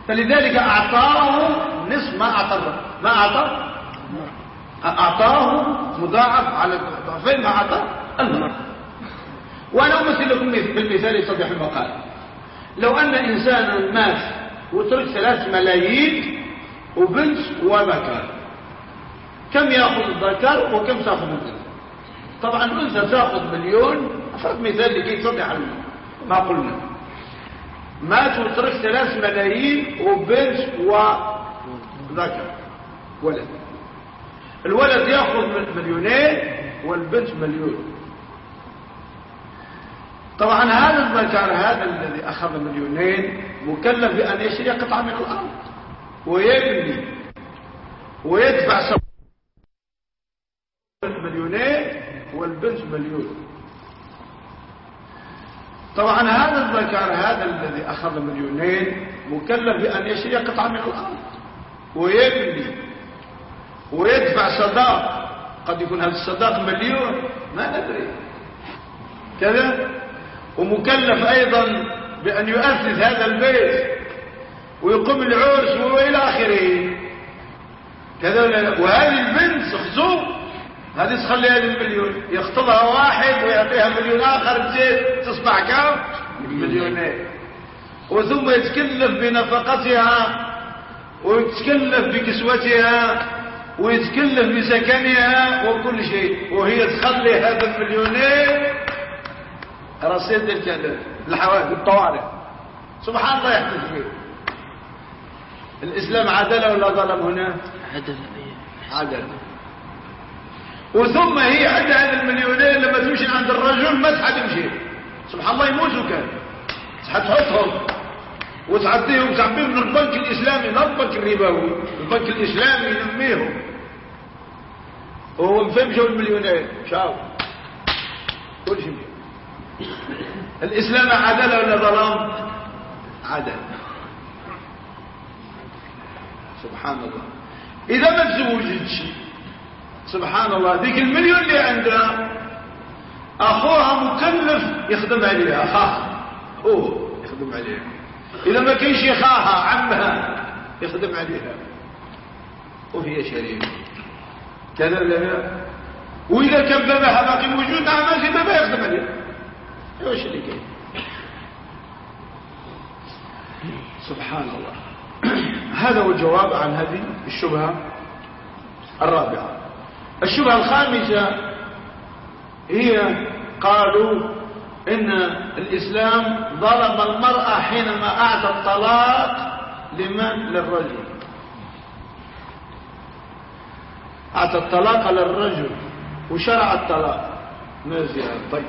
فلذلك أعطاه نصف ما أعطى ما أعطى أعطاه مضاعف على ضعفين ما أعطى المرأة وأنا أمثل لكم بالمثال يتضح المقال لو أن إنسانا مات وترك ثلاث ملايين وبنت وذكر كم يأخذ الذكر وكم تأخذ الأنثى؟ طبعا الأنثى تأخذ مليون. أفرد مثال لكي يتضح ما قلنا. مات وترك ثلاث ملايين وبنت وذكر ولد. الولد يأخذ مليونين والبنت مليون. طبعا هذا الذكر هذا الذي أخذ مليونين مكلف بأن يشتري قطعة من الأرض. ويبني ويدفع مليونين والبنت مليون. طبعا هذا الذكر هذا الذي أخذ مليونين مكلف بأن يشتري قطعة من الأرض. ويبني ويدفع صداق. قد يكون هذا الصداق مليون ما ندري. كذا. ومكلف أيضا بأن يؤسس هذا البيت ويقوم العرس وإلى آخره. كذا. وهذه البنت خزو هذه تخلي هذه المليون. يخطبها واحد ويعطيها مليون آخر تزيد تصبح كم؟ مليونين. وثم يتكلف بنفقتها ويتكلف بكسوتها ويتكلف بسكنها وكل شيء. وهي تخلي هذا المليونين رصيد الحوادث الطوارئ. سبحان الله يحدث فيه الإسلام عدل ولا ظلم هنا؟ عدل. عدل. وثم هي عندها هذا المليونين لما تمشي عند الرجل ما تحتمشي سبحان الله يموتوا كان. تحطهم. وتعطيهم تعبيهم من البنك الإسلامي لا البنك الربوي البنك الإسلامي ينميهم. وهو مفهم جو المليونين شاو كل شيء. الإسلام عدل ولا ظلام عدل. سبحان الله. إذا ما تزوجتش سبحان الله. ذيك المليون اللي عندها أخوها مكلف يخدم عليها أخاها. هو يخدم عليها. إذا ما كانش أخاها عمها. يخدم عليها. وهي شريك كذا لا؟ وإذا كان بابها باقي موجود ماشي بابها يخدم عليها. إيش اللي كاين؟ سبحان الله هذا هو الجواب عن هذه الشبهة الرابعة. الشبهة الخامسة هي قالوا إن الإسلام ظلم المرأة حينما اعطى الطلاق لمن؟ للرجل. اعطى الطلاق للرجل وشرع الطلاق. ماشي طيب.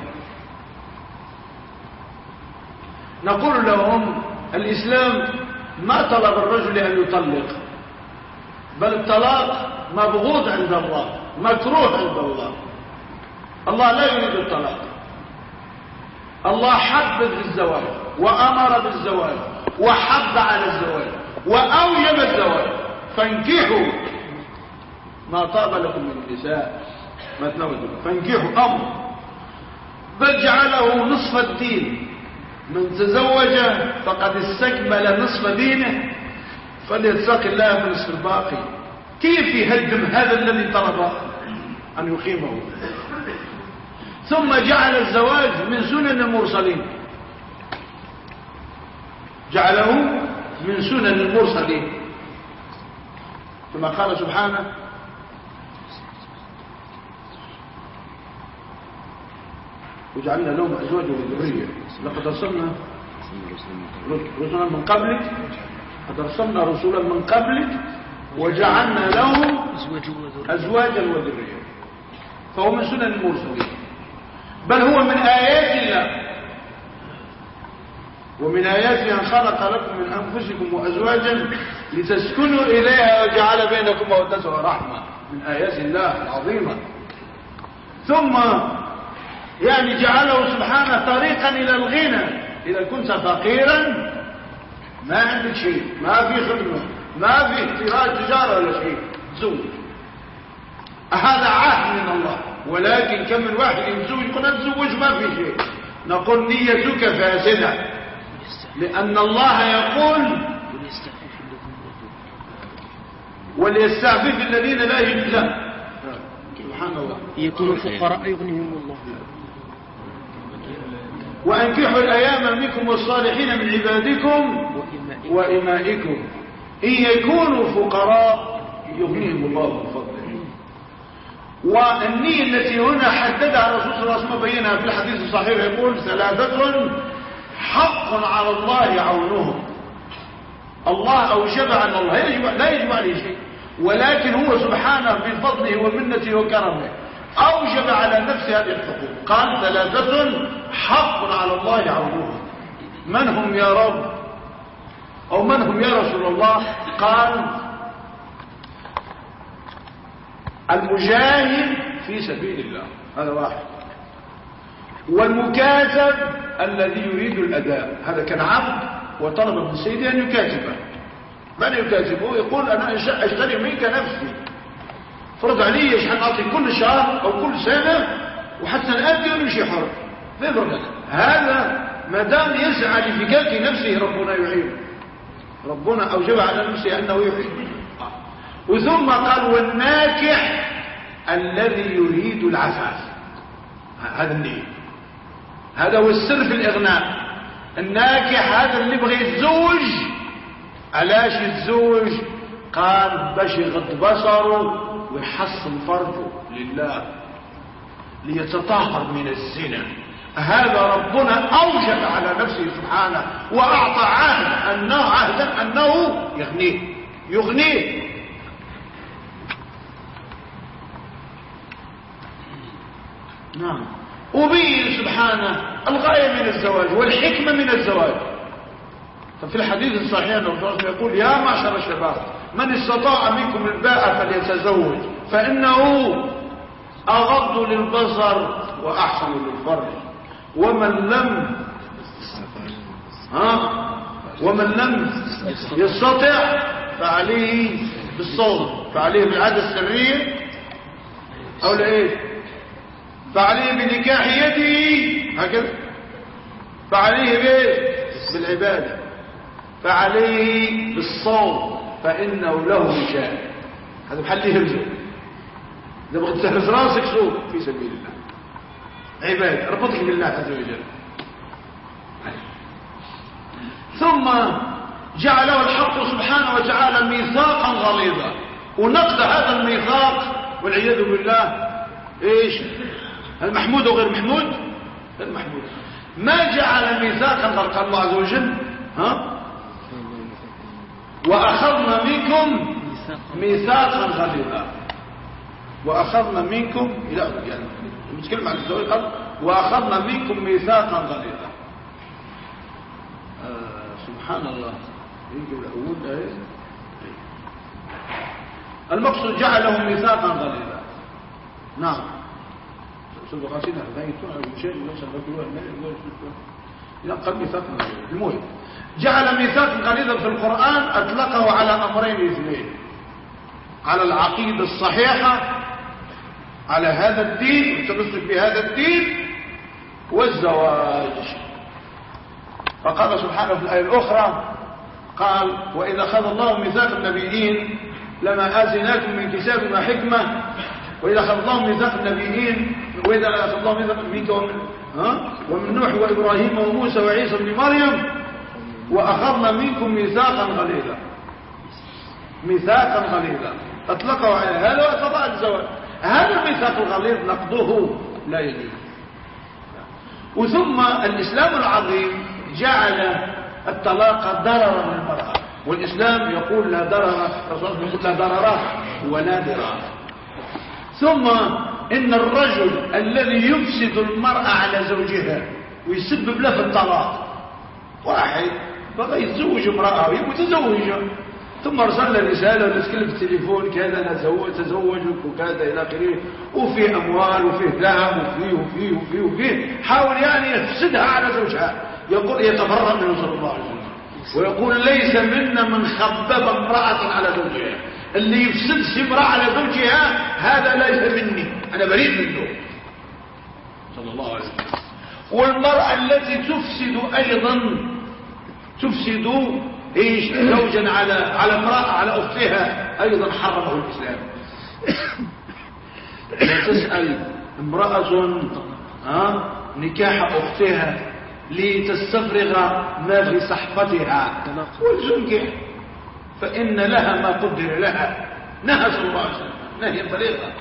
نقول لهم الإسلام ما طلب الرجل أن يطلق بل الطلاق مبغوض عند الله مكروه عند الله. الله لا يريد الطلاق. الله حبذ الزواج وأمر بالزواج وحض على الزواج وأوجب الزواج. فانكحوا ما طاب لكم من النساء. ما تنوزوا فانكحوا أمر. بل جعله نصف الدين. من تزوج فقد استكمل نصف دينه. فليتق الله من نصف الباقي. كيف يهدم هذا الذي طلب أن يقيمه؟ ثم جعل الزواج من سنن المرسلين. جعله من سنن المرسلين. كما قال سبحانه وجعلنا لهم أزواجا وذرية. لقد أرسلنا رسلا من قبلك. قد أرسلنا رسولا من قبلك. وجعلنا لهم أزواجا وذرية. فهو من سنن المرسلين. بل هو من آيات الله. ومن آياته أن خلق لكم من أنفسكم وأزواجا لتسكنوا إليها وجعل بينكم مودة ورحمة. من آيات الله العظيمة. ثم يعني جعله سبحانه طريقا إلى الغنى. إذا كنت فقيرا ما عندك شيء ما في خدمة ما في اختراج تجارة ولا شيء. زوج. هذا عهد من الله. ولكن كم من واحد يتزوج يقول أتزوج ما في شيء. نقول نيتك فاسدة. لأن الله يقول وليستعفف الذين لا يجزون. سبحان الله. يكونوا فقراء يغنيهم الله. وأنكحوا الأيام منكم والصالحين من عبادكم وإمائكم. إن يكونوا فقراء يغنيهم الله. والنية التي هنا حددها الرسول صلى الله عليه وسلم في الحديث الصحيح يقول ثلاثة حق على الله عونهم. الله أوجب عن الله. لا يجب عليه شيء. ولكن هو سبحانه بفضله ومنته وكرمه أوجب على نفسه هذه الحقوق قال ثلاثة حق على الله عونهم. من هم يا رب؟ أو من هم يا رسول الله؟ قال المجاهد في سبيل الله. هذا واحد. والمكاتب الذي يريد الأداء. هذا كان عبد وطلب من سيدي أن يكاتبه. من يكاتبه؟ يقول أنا أشتري منك نفسي. فرض علي يشحن أعطي كل شهر أو كل سنة وحتى الآن يمشي حر هذا ما دام يسعى لفكاك نفسه ربنا يعين ربنا أوجب على نفسه أنه يعين وثم قال والناكح الذي يريد العفاف. هذا النية هذا هو السر في الإغناء. الناكح هذا اللي يبغي يتزوج. علاش يتزوج؟ قال باش يغض بصره ويحصن فرجه لله. ليتطهر من الزنا. هذا ربنا أوجب على نفسه سبحانه وأعطى عهد أنه عهدا أنه يغنيه. يغنيه. نعم. وبين سبحانه الغاية من الزواج والحكمة من الزواج. ففي الحديث الصحيح الرسول يقول يا معشر الشباب من استطاع منكم الباء فليتزوج فإنه أغض للبصر وأحسن للفرج ومن لم ها؟ ومن لم يستطع فعليه بالصوم فعليه بالعادة السرية أو لإيه؟ فعليه بنكاح يده. هكذا. فعليه بايه بالعبادة. فعليه بالصوم. فإنه له وجاء هذا محل يهرزه إذا بغيت تهرز راسك صوم في سبيل الله. عبادة. ربطك بالله عز وجل. ثم جعله الحق سبحانه وتعالى ميثاقا غليظا. ونقض هذا الميثاق والعياذ بالله. إيش؟ المحمود وغير محمود؟ المحمود ما جعل ميثاقا غلق الله عز وجل؟ ها؟ وأخذنا منكم ميثاقا غليظا وأخذنا منكم إلى يعني نتكلم عن الزواج قال وأخذنا منكم ميثاقا غليظا آه سبحان الله. يجي الأول إيه؟ المقصود جعله ميثاقا غليظا نعم. سبق غاسنا بيتون أو شيء ليس بكوا إلى قد ميثاق المهم جعل ميثاق غليظا في القرآن أطلقه على أمرين اثنين. على العقيدة الصحيحة على هذا الدين والتمسك بهذا الدين والزواج. فقال سبحانه في الآية الأخرى قال وإذا أخذ الله ميثاق النبيين لما آتيناكم من كتاب وحكمة وإذا أخذ الله ميثاق النبيين وإذا الله منك ومن, ها؟ ومن نوح وإبراهيم وموسى وعيسى بن مريم وأخذنا منكم ميثاقا غليظا. ميثاقا غليظا. أطلقوا على هذا وقضاء الزواج. هذا الميثاق الغليظ نقضه لا يجوز. وثم الإسلام العظيم جعل الطلاق ضررا للمرأة. والإسلام يقول لا ضرر الرسول يقول لا ضرر ولا ضرار. ثم إن الرجل الذي يفسد المرأة على زوجها ويسبب له في الطلاق. واحد بغى يتزوج امرأة ويتزوجها ثم أرسل رسالة ونسكن في التليفون كذا أنا اتزوجك وكذا إلى آخره. وفي أموال وفيه ذهب وفيه وفيه وفيه وفيه حاول يعني يفسدها على زوجها. يقول يتبرأ منه صلى الله عليه وسلم ويقول ليس منا من خبب امرأة على زوجها. اللي يفسد امرأة على زوجها هذا ليس مني. أنا بريء منه. صلى الله عليه وسلم. والمرأة التي تفسد أيضا تفسد إيش؟ زوجا على على امرأة على أختها أيضا حرمه الإسلام. تسأل امرأة ها نكاح أختها لتستفرغ ما في صحفتها. والزنكح فإن لها ما قدر لها. نهى صلى الله عليه وسلم. نهي طريقة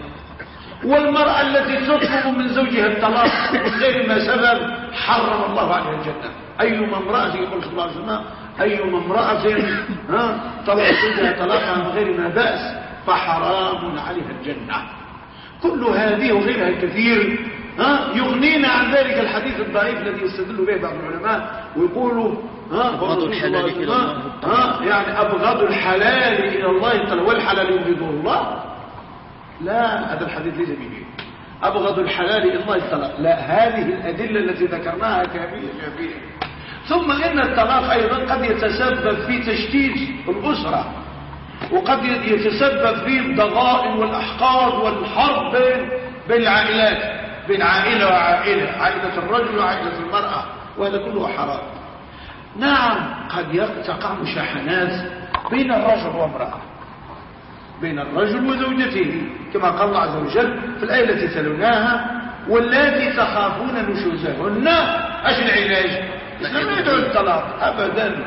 والمرأة التي تطلب من زوجها الطلاق من غير ما سبب حرم الله عليها الجنة. أيما امرأة يقول صلى الله عليه وسلم أيما امرأة ها طلب زوجها طلاقها من غير ما بأس فحرام عليها الجنة. كل هذه وغيرها الكثير ها يغنينا عن ذلك الحديث الضعيف الذي يستدل به بعض العلماء ويقولوا ها أبغض الحلال إلى الله ها يعني أبغض الحلال إلى الله والحلال يبغضه الله. لا هذا الحديث ليس به أبغض الحلال الله الطلاق. لا هذه الأدلة التي ذكرناها كافية كافية. ثم إن الطلاق أيضا قد يتسبب في تشتيت الأسرة وقد يتسبب في الضغائن والأحقاد والحرب بين بين العائلات بين عائلة وعائلة عائلة الرجل وعائلة المرأة وهذا كله حرام. نعم قد تقع مشاحنات بين الرجل وامرأة. بين الرجل وزوجته كما قال الله عز وجل في الآية التي تلوناها واللاتي تخافون نشوزهن إيش؟ العلاج الاسلام يدعو الطلاق ابدا.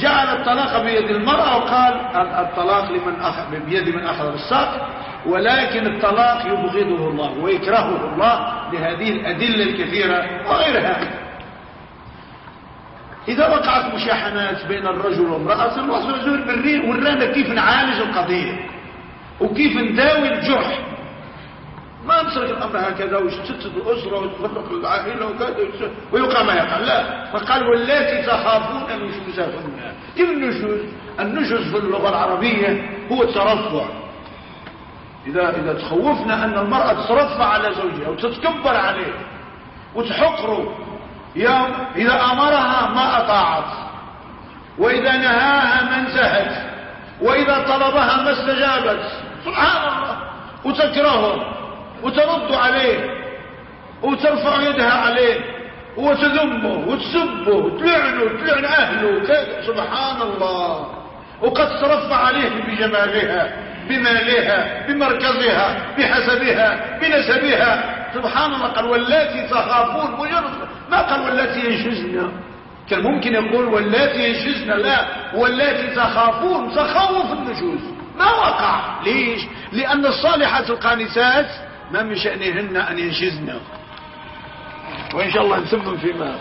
جعل الطلاق بيد المرأة وقال الطلاق لمن أخذ بيد من أخذ بالساق ولكن الطلاق يبغضه الله ويكرهه الله لهذه الأدلة الكثيرة وغيرها. إذا وقعت مشاحنات بين الرجل وامرأة الوصف الزور ورانا كيف نعالج القضية؟ وكيف نداوي الجرح؟ ما نترك الأمر هكذا ويشتت الأسرة وتفرق العائلة وكذا ويوقع ما يقع. لا فقال واللاتي تخافون نشوزهن كيف النشوز؟ النشوز في اللغة العربية هو الترفع. إذا, إذا تخوفنا أن المرأة تترفع على زوجها وتتكبر عليه وتحقره يا إذا أمرها ما أطاعت وإذا نهاها ما انتهت وإذا طلبها ما استجابت سبحان الله وتكرهه وترد عليه وترفع يدها عليه وتذمه وتسبه وتلعنه وتلعن أهله سبحان الله. وقد ترفع عليه بجمالها بمالها بمركزها بحسبها بنسبها سبحان الله قال واللاتي تخافون مجرد ما قال واللاتي ينشزن كان ممكن يقول واللاتي ينشزن لا. واللاتي تخافون تخوف النشوز ما وقع. ليش؟ لأن الصالحات القانسات ما من شأنهن أن ينشزن. وإن شاء الله نسمم فيما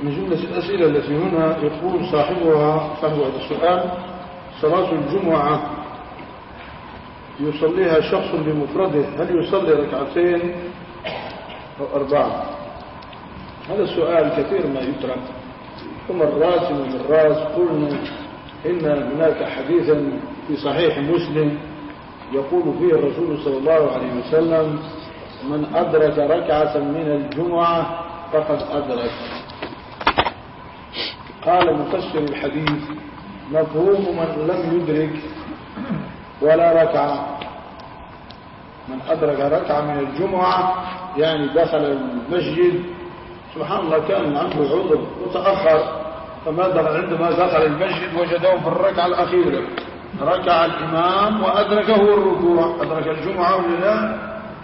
من جملة الأسئلة التي هنا يقول صاحبها فهو هذا السؤال صلاة الجمعة يصليها شخص بمفرده هل يصلي ركعتين أو أربعة؟ هذا السؤال كثير ما يترك. ومرات ومرات قلنا إن هناك حديثا في صحيح مسلم يقول فيه الرسول صلى الله عليه وسلم من أدرك ركعة من الجمعة فقد أدرك. قال مفسر الحديث مفهوم من لم يدرك ولا ركعة. من أدرك ركعة من الجمعة يعني دخل المسجد سبحان الله كان عنده عذر وتأخر فماذا عندما دخل المسجد وجده في الركعة الأخيرة. ركع الإمام وأدركه الركوع. أدرك الجمعة ولا لا؟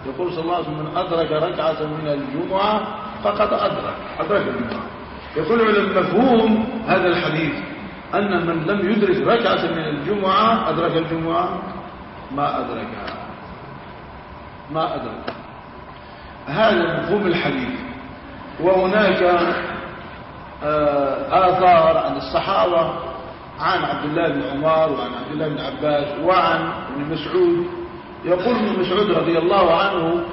يقول صلى الله عليه وسلم من أدرك ركعة من الجمعة فقد أدرك. أدرك الجمعة. يقول علم مفهوم هذا الحديث. أن من لم يدرك ركعة من الجمعة أدرك الجمعة؟ ما أدركها ما أدرك. هذا مفهوم الحديث. وهناك آه، آثار عن الصحابة عن عبد الله بن عمر وعن عبد الله بن عباس وعن ابن مسعود. يقول ابن مسعود رضي الله عنه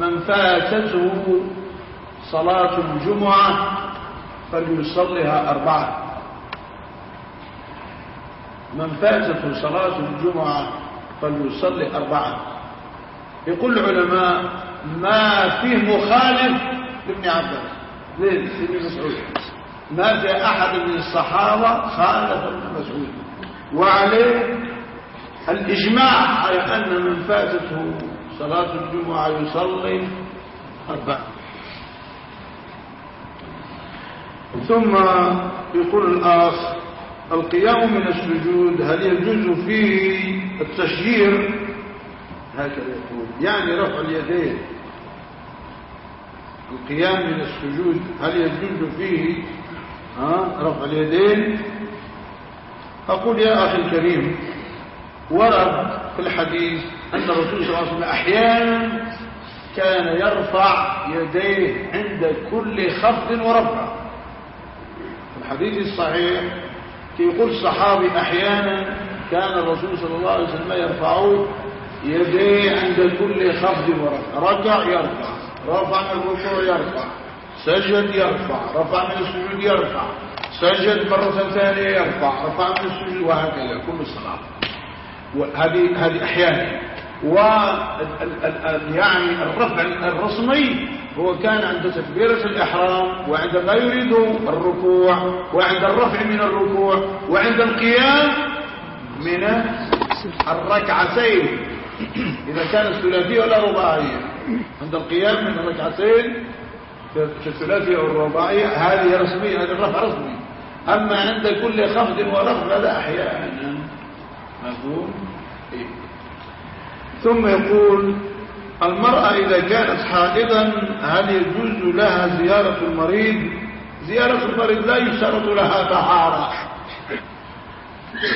من فاتته صلاة الجمعة فليصلها أربعة. من فاتته صلاة الجمعة فليصلي أربعة. يقول العلماء ما فيه مخالف لابن عباس. لابن مسعود. ما في أحد من الصحابة خالف ابن مسعود. وعليه الإجماع على أن من فاتته صلاة الجمعة يصلي أربعة. ثم يقول الآخ القيام من السجود هل يجوز فيه التشجير؟ هكذا يقول. يعني رفع اليدين. القيام من السجود هل يجوز فيه؟ رفع اليدين. أقول يا أخي الكريم ورد في الحديث أن الرسول صلى الله عليه وسلم أحيانا كان يرفع يديه عند كل خفض ورفع. الحديث الصحيح يقول الصحابي أحيانا كان الرسول صلى الله عليه وسلم يرفع يديه عند كل خفض ورفع. ركع يرفع رفع من الركوع يرفع سجد يرفع رفع من السجود يرفع سجد مرة ثانية يرفع رفع من السجود وهكذا كل الصلاة وهذه هذه أحيانا. يعني الرفع الرسمي هو كان عند تكبيرة الإحرام وعندما يريد الركوع وعند الرفع من الركوع وعند القيام من الركعتين. إذا كانت ثلاثية ولا رباعية عند القيام من الركعتين في الثلاثية والرباعية هذه رسمية هذا الرفع رسمي. أما عند كل خفض ورفع هذا أحيانا مفهوم؟ إيه؟ ثم يقول المرأة إذا كانت حائضا هل يجوز لها زيارة المريض؟ زيارة المريض لا يشترط لها طهارة.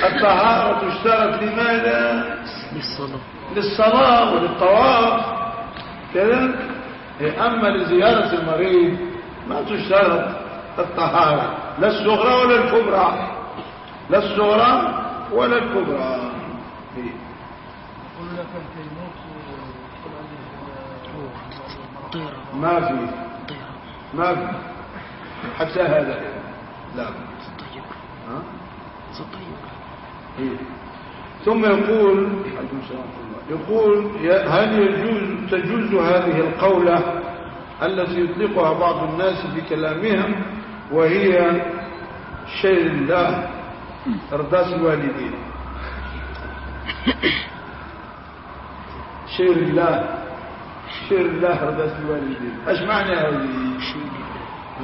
الطهارة تشترط لماذا؟ للصلاة. للصلاة وللطواف. كذا إيه، أما لزيارة المريض ما تشترط الطهارة لا الصغرى ولا الكبرى. لا الصغرى ولا الكبرى. إيه. طيرة ما في طيرة ما في حتى هذا لا ها؟ إيه. ثم يقول. يقول هل يجوز تجوز هذه القولة التي يطلقها بعض الناس بكلامهم وهي شيء الله إرداس الوالدين شير الله. شير الله إرداس الوالدين. إيش معنى هذه؟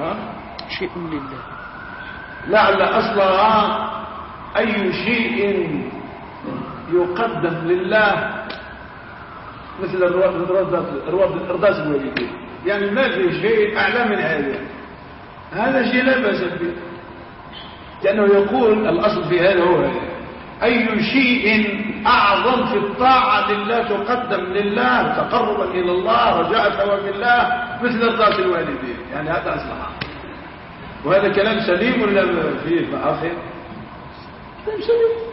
ها؟ شيء لله لعل أصلها أي شيء يقدم لله مثل الإرضاس الوالدين. يعني ما في شيء أعلى من هذا. هذا شيء لا بأس به. لأنه يقول الأصل في هذا هو هذا. أي شيء أعظم في الطاعة لله تقدم لله تقربا إلى الله رجاء ثواب الله مثل إرضاس الوالدين. يعني هذا أصلها وهذا كلام سليم ولا فيه مآخر كلام سليم.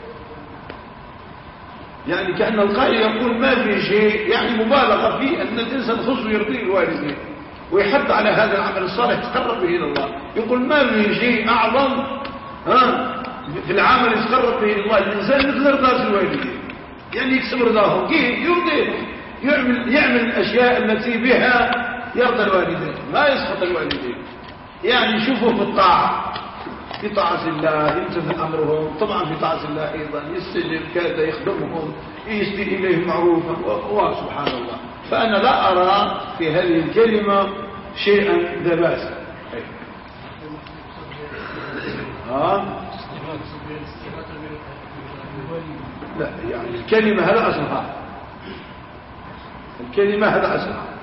يعني كأن القائل يقول ما في شيء يعني مبالغة في أن الإنسان خصه يرضي الوالدين. ويحث على هذا العمل الصالح يتقرب به إلى الله. يقول ما في شيء أعظم؟ ها؟ في العمل يتقرب به الله الإنسان مثل إرضاء الوالدين. يعني يكسب رضاهم كيف يرضيهم يعمل يعمل الأشياء التي بها يرضى الوالدين. ما يسخط الوالدين. يعني شوفوا في الطاعة. في طاعة الله يمتثل أمرهم. طبعا في طاعة الله أيضا. يستجب كذا يخدمهم يسدي إليهم معروفا. وسبحان الله فأنا لا أرى في هذه الكلمة شيئا ذا بأس ها؟ لا يعني الكلمة هذا أصلها الكلمة هذا أصلها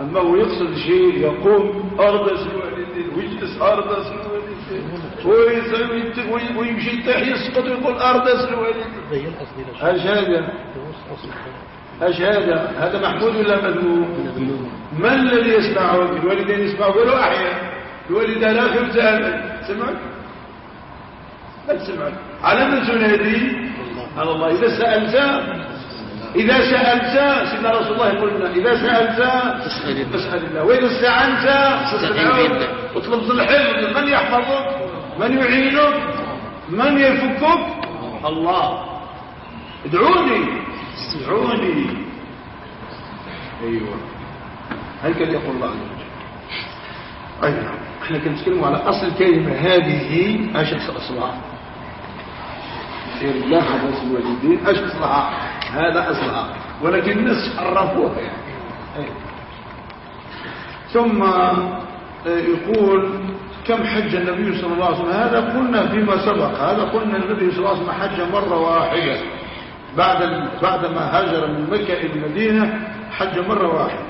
أما هو يقصد شيء يقوم أرض الوالدين ويجلس أردس الوالدين ويمشي يطيح يسقط ويقول زي الأصل لا إيش هذا هذا هذا محمود ولا مذموم؟ من الذي يسمعه؟ الوالدين يسمعه ولو أحيانا الوالدة لا خمس سمعت؟ بل سمعت. على من تنادي على الله. إذا سألت إذا سألت سيدنا رسول الله يقول لنا إذا سألت فاسأل الله. وإذا استعنت واطلب الحفظ. من يحفظك؟ من يعينك؟ من يفكك الله. ادعوني. ادعوني. أيوه. هكذا يقول الله عز وجل؟ اي نعم إحنا كنتكلموا على أصل الكلمة هذه إيش اصلها خير الله اسم الوالدين أيش أصلها؟ هذا أصلها. ولكن الناس عرفوها. يعني. ثم يقول كم حج النبي صلى الله عليه وسلم؟ هذا قلنا فيما سبق. هذا قلنا النبي صلى الله عليه وسلم حج مرة واحدة. بعد بعد ما هاجر من مكة إلى المدينة حج مرة واحدة.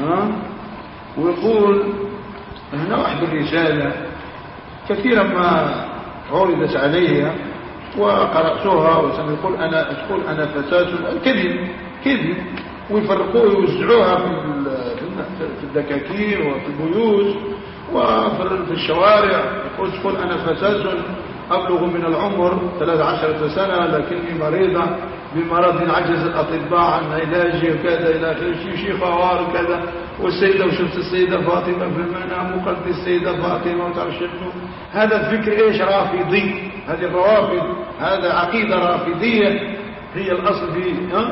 ها؟ ويقول هنا واحد الرسالة كثيرا ما عرضت علي وقرأتها وسم يقول أنا تقول أنا فتاة كذب كذب. ويفرقوها ويوزعوها في في الدكاكين وفي البيوت وفي الشوارع. تقول أنا فتاة أبلغ من العمر 13 سنة لكني مريضة بمرض عجز الأطباء عن علاجه وكذا إلى آخره شيء خوار وكذا والسيدة وشفت السيدة فاطمة في المنام وقلت السيدة فاطمة وتعرف شنو هذا الفكر إيش؟ رافضي. هذه الروافض هذا عقيدة رافضية. هي الأصل في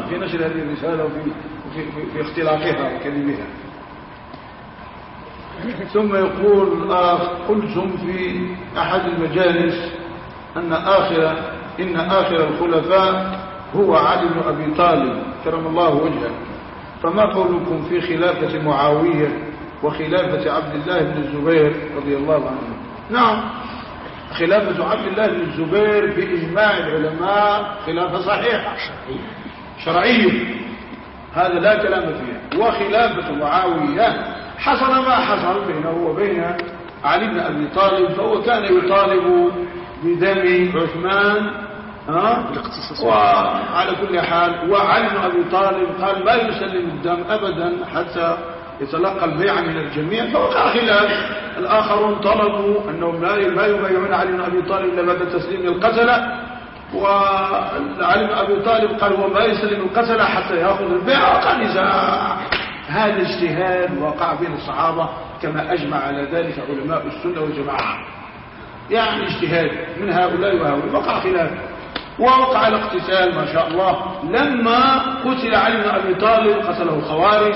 في نشر هذه الرسالة وفي في, في, اختلاقها وكلمها ثم يقول الآخ قلتم في أحد المجالس أن آخر إن آخر الخلفاء هو علي بن أبي طالب كرم الله وجهه. فما قولكم في خلافة معاوية وخلافة عبد الله بن الزبير رضي الله عنه؟ نعم. خلافة عبد الله بن الزبير بإجماع العلماء خلافة صحيحة. شرعية هذا لا كلام فيها وخلافة معاوية حصل ما حصل بينه وبين علي بن أبي طالب فهو كان يطالب بدم عثمان ها؟ وعلى كل حال وعلي بن أبي طالب قال لا يسلم الدم أبدا حتى يتلقى البيع من الجميع. فوقع خلاف. الآخرون طلبوا أنهم لا ما يبايعون علي بن أبي طالب إلا بعد تسليم القتلة. وعلي بن أبي طالب قال هو ما يسلم القتلة حتى يأخذ البيع وقع نزاع هذا اجتهاد وقع بين الصحابة كما أجمع على ذلك علماء السنة والجماعة. يعني اجتهاد من هؤلاء وهؤلاء. وقع خلاف. ووقع الاقتتال ما شاء الله. لما قتل علي بن أبي طالب قتله الخوارج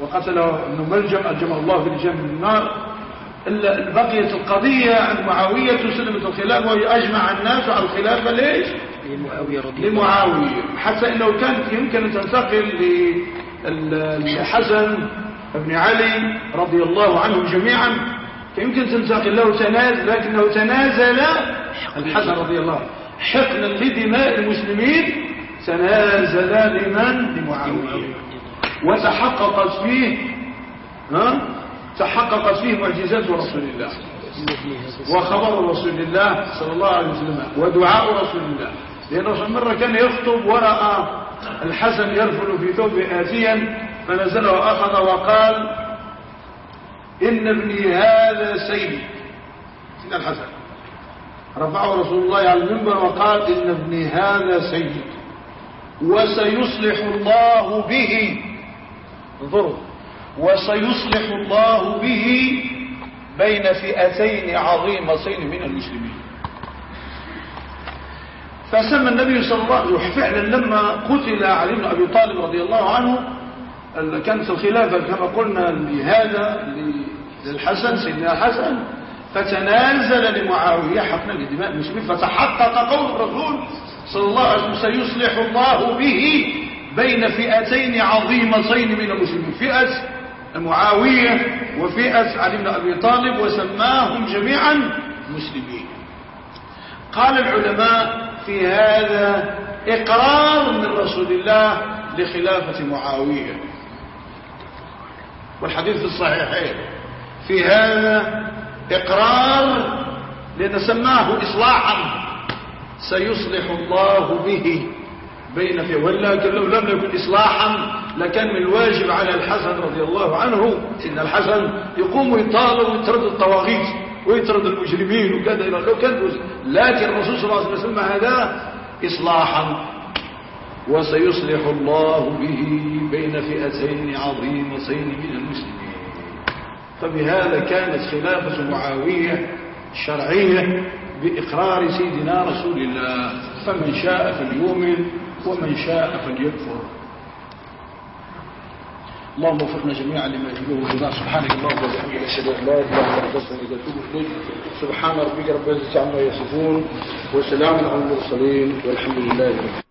وقتله ابن ملجم ألجمه الله في الجنة من النار. بقيت القضية عند معاوية سلمة الخلافة وأجمع الناس على الخلافة ليش؟ لمعاوية رضي الله لمعاوية. حتى إنه كانت يمكن أن تنتقل للحسن بن علي رضي الله عنهم جميعا. يمكن تنتقل له تنازل لكنه تنازل. الحسن رضي الله عنه. حقنا لدماء المسلمين تنازل لمن؟ لمعاوية. وتحققت فيه ها؟ تحققت فيه معجزات رسول الله. وخبر رسول الله صلى الله عليه وسلم ودعاء رسول الله. لأن رسول مرة كان يخطب ورأى الحسن يرفل في ثوب آتيا فنزل وأخذ وقال إن ابني هذا سيدي. سيدنا الحسن. رفعه رسول الله على المنبر وقال إن ابني هذا سيد وسيصلح الله به. انظروا. وسيصلح الله به بين فئتين عظيمتين من المسلمين. فسمى النبي صلى الله عليه وسلم فعلا لما قتل علي بن أبي طالب رضي الله عنه كانت الخلافة كما قلنا لهذا للحسن سيدنا الحسن فتنازل لمعاوية حقنا لدماء المسلمين فتحقق قول الرسول صلى الله عليه وسلم سيصلح الله به بين فئتين عظيمتين من المسلمين فئة معاوية وفئة علي بن أبي طالب وسماهم جميعا مسلمين. قال العلماء في هذا إقرار من رسول الله لخلافة معاوية. والحديث في الصحيحين في هذا إقرار لأن سماه إصلاحا. سيصلح الله به بين في ولكن لو لم يكن إصلاحا لكان من الواجب على الحسن رضي الله عنه إن الحسن يقوم ويطالب ويطرد الطواغيت ويطرد المجرمين وكذا لو كان لكن الرسول صلى الله عليه وسلم هذا إصلاحا. وسيصلح الله به بين فئتين عظيمتين من المسلمين. فبهذا كانت خلافة معاوية شرعية بإقرار سيدنا رسول الله. فمن شاء فليؤمن ومن شاء فليكفر. اللهم وفقنا جميعا لما يحبه ويرضاه. سبحانك اللهم وبحمدك. أشهد أن لا إله إلا أنت أستغفرك وأتوب سبحان ربك رب العزة عما يصفون وسلام على المرسلين والحمد لله رب العالمين.